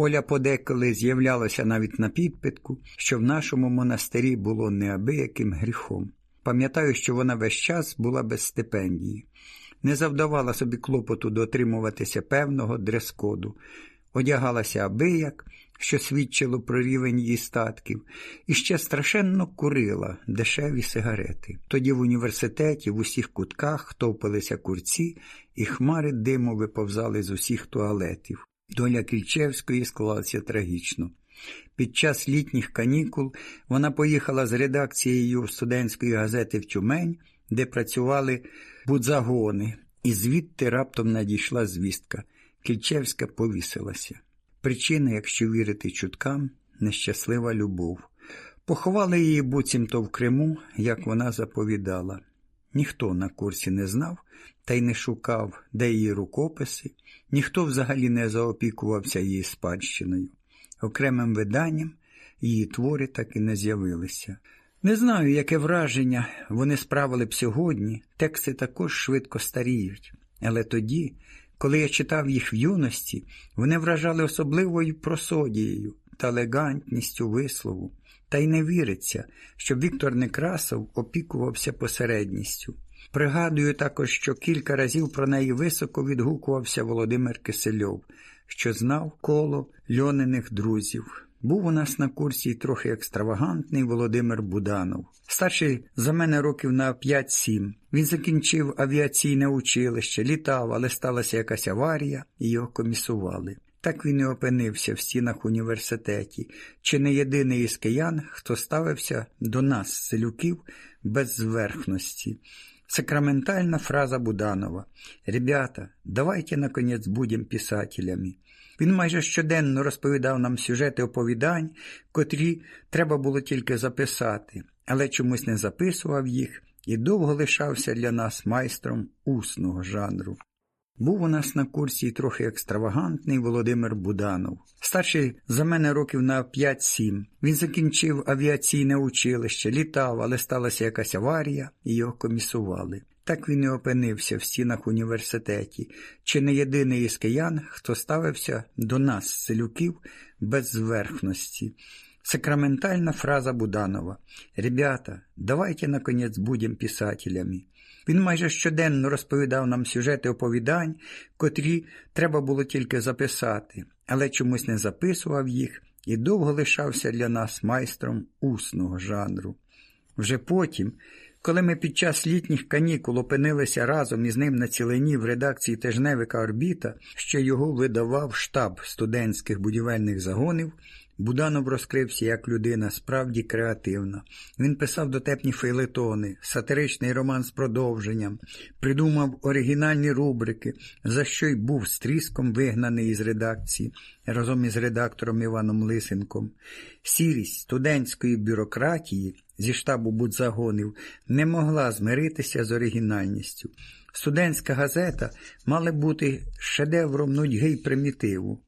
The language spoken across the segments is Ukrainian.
Оля подеколи з'являлася навіть на підпитку, що в нашому монастирі було неабияким гріхом. Пам'ятаю, що вона весь час була без стипендії, не завдавала собі клопоту дотримуватися певного дрес-коду, одягалася абияк, що свідчило про рівень її статків, і ще страшенно курила дешеві сигарети. Тоді в університеті в усіх кутках товпилися курці, і хмари диму виповзали з усіх туалетів. Доля Кільчевської склалася трагічно. Під час літніх канікул вона поїхала з редакцією студентської газети в Тюмень, де працювали будзагони, і звідти раптом надійшла звістка. Кільчевська повісилася. Причина, якщо вірити чуткам, нещаслива любов. Поховали її буцімто в Криму, як вона заповідала. Ніхто на курсі не знав та й не шукав, де її рукописи, ніхто взагалі не заопікувався її спадщиною. Окремим виданням її твори так і не з'явилися. Не знаю, яке враження вони справили б сьогодні, тексти також швидко старіють, але тоді, коли я читав їх в юності, вони вражали особливою просодією та елегантністю вислову, та й не віриться, що Віктор Некрасов опікувався посередністю. Пригадую також, що кілька разів про неї високо відгукувався Володимир Кисельов, що знав коло льониних друзів. Був у нас на курсі трохи екстравагантний Володимир Буданов, старший за мене років на 5-7. Він закінчив авіаційне училище, літав, але сталася якась аварія, і його комісували. Так він і опинився в стінах університеті, чи не єдиний із киян, хто ставився до нас, селюків, без зверхності. Сакраментальна фраза Буданова «Ребята, давайте, наконец, будем писателями». Він майже щоденно розповідав нам сюжети оповідань, котрі треба було тільки записати, але чомусь не записував їх і довго лишався для нас майстром усного жанру. Був у нас на курсі трохи екстравагантний Володимир Буданов, старший за мене років на 5-7. Він закінчив авіаційне училище, літав, але сталася якась аварія, і його комісували. Так він і опинився в стінах університеті, чи не єдиний із киян, хто ставився до нас, селюків, без зверхності. Сакраментальна фраза Буданова «Ребята, давайте, наконец, будем писателями». Він майже щоденно розповідав нам сюжети оповідань, котрі треба було тільки записати, але чомусь не записував їх і довго лишався для нас майстром усного жанру. Вже потім, коли ми під час літніх канікул опинилися разом із ним на цілині в редакції тижневика Орбіта, що його видавав штаб студентських будівельних загонів, Буданов розкрився як людина справді креативна. Він писав дотепні фейлетони, сатиричний роман з продовженням, придумав оригінальні рубрики, за що й був стріском вигнаний із редакції разом із редактором Іваном Лисенком. Сірість студентської бюрократії зі штабу будзагонів не могла змиритися з оригінальністю. Студентська газета мала бути шедевром нудьги й примітиву.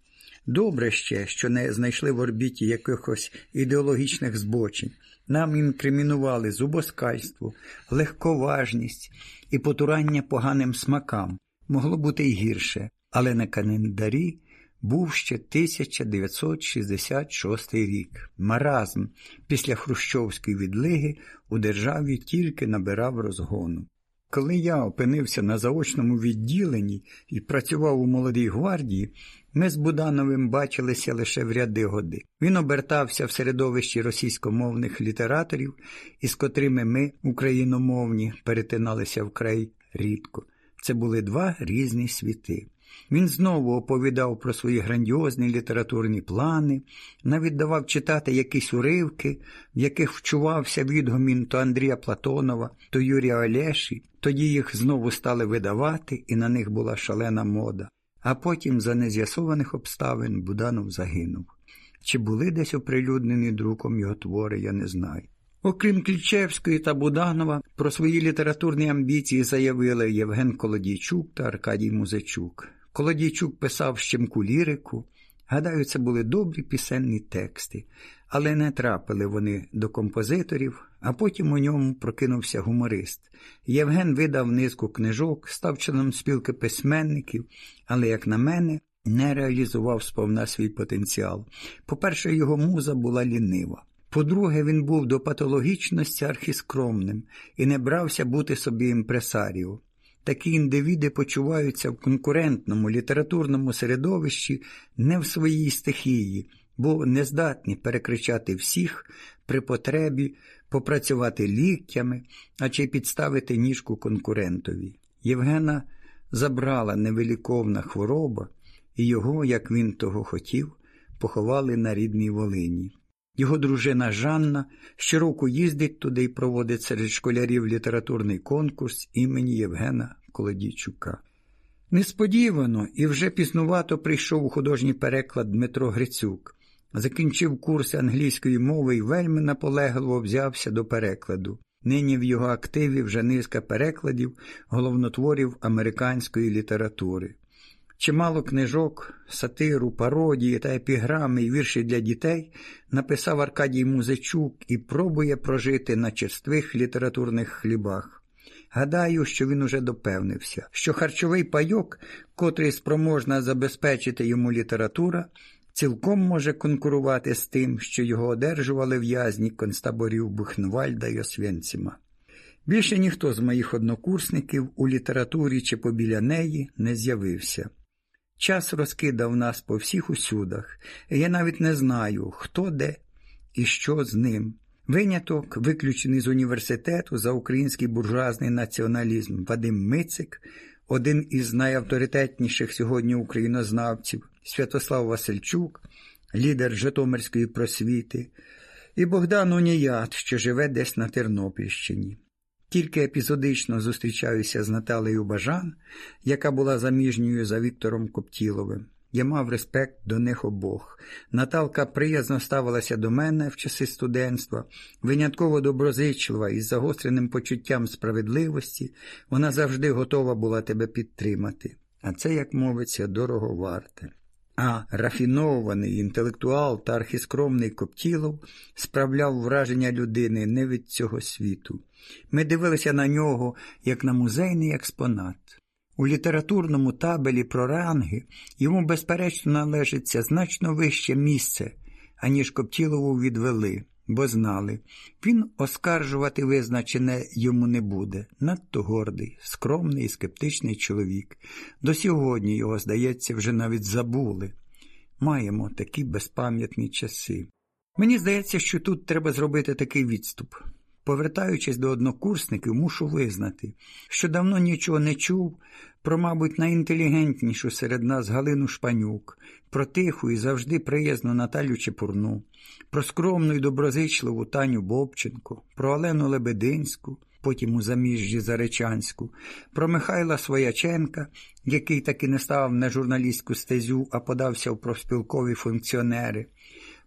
Добре ще, що не знайшли в орбіті якихось ідеологічних збочень. Нам інкримінували зубоскальство, легковажність і потурання поганим смакам. Могло бути й гірше, але на календарі був ще 1966 рік. Маразм після Хрущовської відлиги у державі тільки набирав розгону. Коли я опинився на заочному відділенні і працював у молодій гвардії, ми з Будановим бачилися лише в ряди годи. Він обертався в середовищі російськомовних літераторів, із котрими ми, україномовні, перетиналися вкрай рідко. Це були два різні світи. Він знову оповідав про свої грандіозні літературні плани, навіть давав читати якісь уривки, в яких вчувався відгомін то Андрія Платонова, то Юрія Олеші, тоді їх знову стали видавати, і на них була шалена мода. А потім, за нез'ясованих обставин, Буданов загинув. Чи були десь оприлюднені друком його твори, я не знаю. Окрім Клічевської та Буданова, про свої літературні амбіції заявили Євген Колодійчук та Аркадій Музичук. Колодійчук писав щемку лірику. Гадаю, це були добрі пісенні тексти, але не трапили вони до композиторів, а потім у ньому прокинувся гуморист. Євген видав низку книжок, став членом спілки письменників, але, як на мене, не реалізував сповна свій потенціал. По-перше, його муза була лінива. По-друге, він був до патологічності архіскромним і не брався бути собі імпресаріо. Такі індивіди почуваються в конкурентному літературному середовищі не в своїй стихії, бо не здатні перекричати всіх при потребі, попрацювати ліктями, а чи підставити ніжку конкурентові. Євгена забрала невиліковна хвороба, і його, як він того хотів, поховали на рідній Волині. Його дружина Жанна щороку їздить туди і проводить серед школярів літературний конкурс імені Євгена Колодійчука. Несподівано і вже піснувато прийшов у художній переклад Дмитро Грицюк, закінчив курси англійської мови і вельми наполегливо взявся до перекладу. Нині в його активі вже низка перекладів головнотворів американської літератури. Чимало книжок, сатиру, пародії та епіграми і вірші для дітей написав Аркадій Музичук і пробує прожити на черствих літературних хлібах. Гадаю, що він уже допевнився, що харчовий пайок, котрий спроможна забезпечити йому література, цілком може конкурувати з тим, що його одержували в'язні концтаборів Бухнвальда й Освенцима. Більше ніхто з моїх однокурсників у літературі чи побіля неї не з'явився. Час розкидав нас по всіх усюдах, я навіть не знаю, хто де і що з ним. Виняток, виключений з університету за український буржуазний націоналізм Вадим Мицик, один із найавторитетніших сьогодні українознавців, Святослав Васильчук, лідер Житомирської просвіти, і Богдан Уніят, що живе десь на Тернопільщині. Тільки епізодично зустрічаюся з Наталею Бажан, яка була заміжньою за Віктором Коптіловим. Я мав респект до них обох. Наталка приязно ставилася до мене в часи студентства, винятково доброзичлива і з загостреним почуттям справедливості, вона завжди готова була тебе підтримати. А це, як мовиться, дорого варте. А рафінований інтелектуал та архіскромний Коптілов справляв враження людини не від цього світу. Ми дивилися на нього як на музейний експонат. У літературному табелі про ранги йому, безперечно, належиться значно вище місце, аніж Коптілову відвели, бо знали, він оскаржувати визначене йому не буде. Надто гордий, скромний і скептичний чоловік. До сьогодні його, здається, вже навіть забули. Маємо такі безпам'ятні часи. Мені здається, що тут треба зробити такий відступ. Повертаючись до однокурсників, мушу визнати, що давно нічого не чув про, мабуть, найінтелігентнішу серед нас Галину Шпанюк, про тиху і завжди приязну Наталю Чепурну, про скромну і доброзичливу Таню Бобченко, про Олену Лебединську, потім у заміжжі Заречанську, про Михайла Свояченка, який таки не став на журналістську стезю, а подався в профспілкові функціонери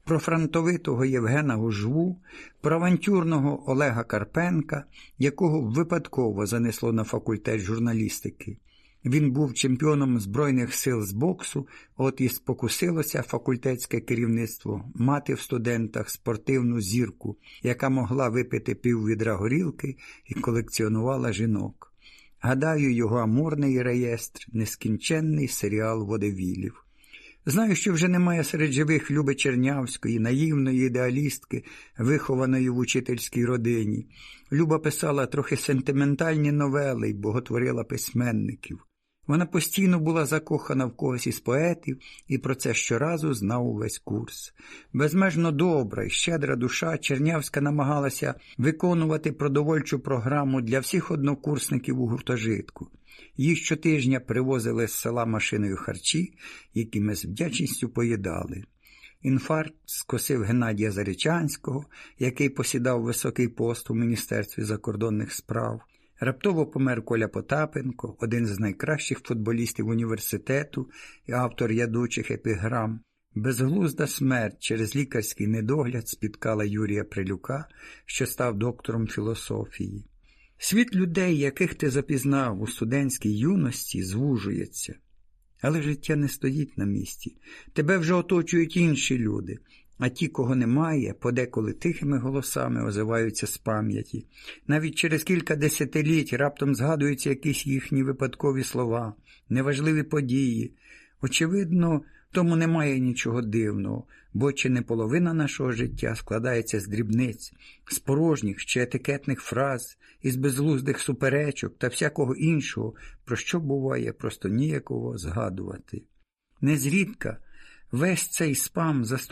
про фронтовитого Євгена Гужву, про авантюрного Олега Карпенка, якого випадково занесло на факультет журналістики. Він був чемпіоном Збройних сил з боксу, от і спокусилося факультетське керівництво мати в студентах спортивну зірку, яка могла випити піввідра горілки і колекціонувала жінок. Гадаю, його амурний реєстр нескінченний серіал водевілів. Знаю, що вже немає серед живих Люби Чернявської, наївної ідеалістки, вихованої в учительській родині. Люба писала трохи сентиментальні новели й боготворила письменників. Вона постійно була закохана в когось із поетів і про це щоразу знав увесь курс. Безмежно добра і щедра душа Чернявська намагалася виконувати продовольчу програму для всіх однокурсників у гуртожитку. Їх щотижня привозили з села машиною харчі, які ми з вдячністю поїдали. Інфаркт скосив Геннадія Заречанського, який посідав високий пост у Міністерстві закордонних справ. Раптово помер Коля Потапенко, один з найкращих футболістів університету і автор ядучих епіграм. Безглузда смерть через лікарський недогляд спіткала Юрія Прилюка, що став доктором філософії. Світ людей, яких ти запізнав у студентській юності, звужується. Але життя не стоїть на місці. Тебе вже оточують інші люди, а ті, кого немає, подеколи тихими голосами озиваються з пам'яті. Навіть через кілька десятиліть раптом згадуються якісь їхні випадкові слова, неважливі події. Очевидно, тому немає нічого дивного, бо чи не половина нашого життя складається з дрібниць, з порожніх чи етикетних фраз, із безглуздих суперечок та всякого іншого, про що буває просто ніяково згадувати. Незрідка весь цей спам заступає